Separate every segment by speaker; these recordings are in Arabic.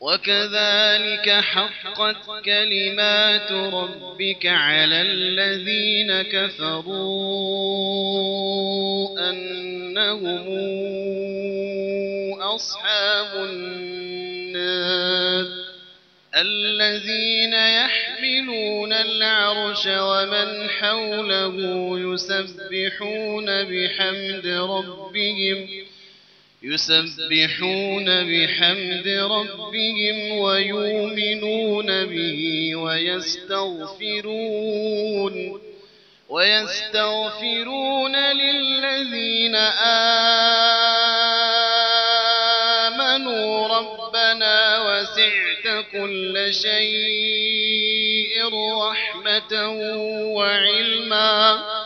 Speaker 1: وكذلك حقت كلمات ربك على الذين كفروا أنهم أصحاب النار الذين يحملون العرش ومن حوله يسبحون بحمد ربهم يسبحون بحمد ربهم ويؤمنون به ويستغفرون ويستغفرون للذين آمنوا ربنا وسعت كل شيء رحمة وعلما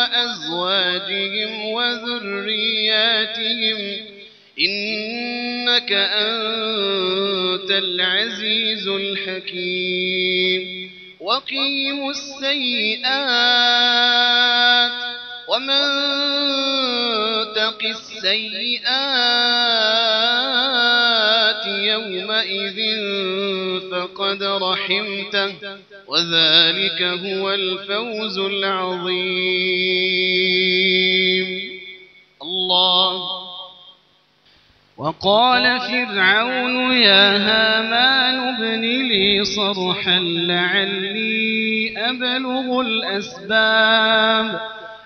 Speaker 1: وأزواجهم وذرياتهم إنك أنت العزيز الحكيم. وقيموا السيئات ومن تق السيئات يومئذ فقد رحمته وذلك هو الفوز العظيم. الله. وقال فرعون يا هامان ابن لي صرحا لعلي أبلغ الأسباب.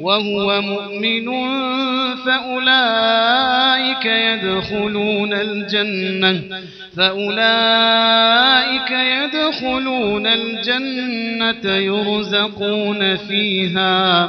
Speaker 1: وهو مؤمن فأولئك يدخلون الجنة فأولئك يدخلون الجنة يرزقون فيها.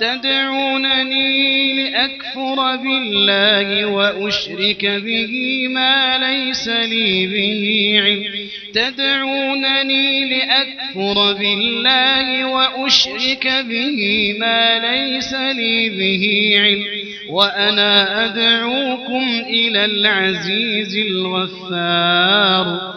Speaker 1: تدعونني لأكفر بالله وأشرك به ما ليس لي به علم. تدعونني لأكفر بالله وأشرك به ما ليس لي به علم. وأنا أدعوكم إلى العزيز الغفار.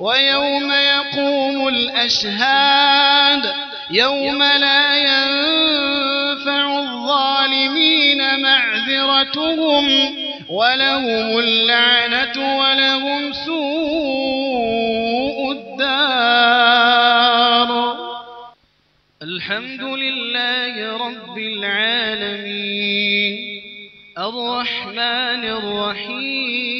Speaker 1: ويوم يقوم الأشهاد يوم لا ينفع الظالمين معذرتهم ولهم اللعنة ولهم سوء الدار. الحمد لله رب العالمين. الرحمن الرحيم.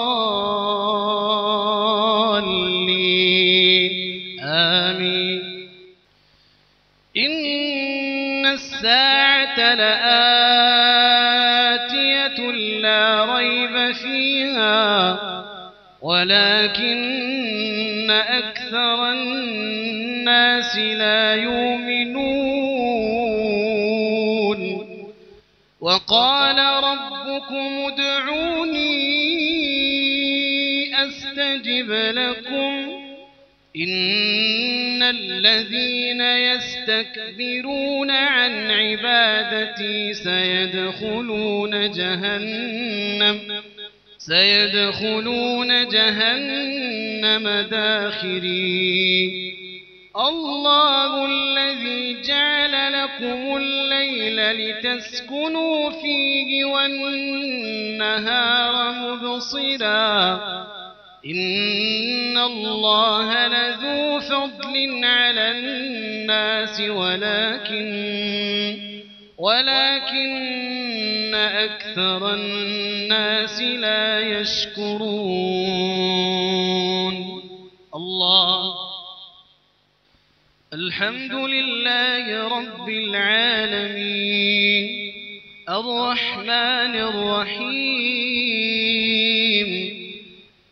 Speaker 1: لآتية لا ريب فيها ولكن أكثر الناس لا يؤمنون. وقال ربكم ادعوني أستجب لكم إن الذين يستكبرون عن عبادتي سيدخلون جهنم سيدخلون جهنم داخرين الله الذي جعل لكم الليل لتسكنوا فيه والنهار مبصرا إن الله لذو فضل على الناس ولكن ولكن أكثر الناس لا يشكرون. الله. الحمد لله رب العالمين. الرحمن الرحيم.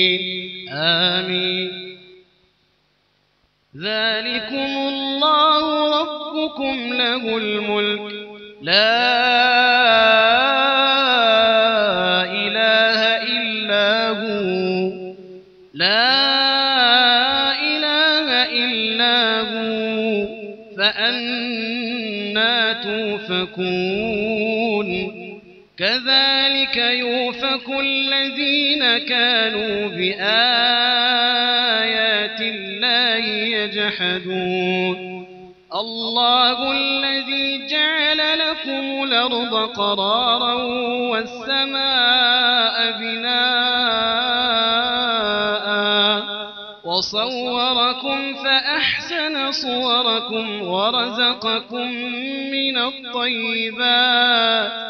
Speaker 1: آمين آمين. ذلكم الله ربكم له الملك. لا إله إلا هو. لا إله إلا هو. فأنا توفكون. كذلك يوفك الذين كانوا بآيات الله يجحدون. الله الذي جعل لكم الأرض قرارا والسماء بناء وصوركم فأحسن صوركم ورزقكم من الطيبات.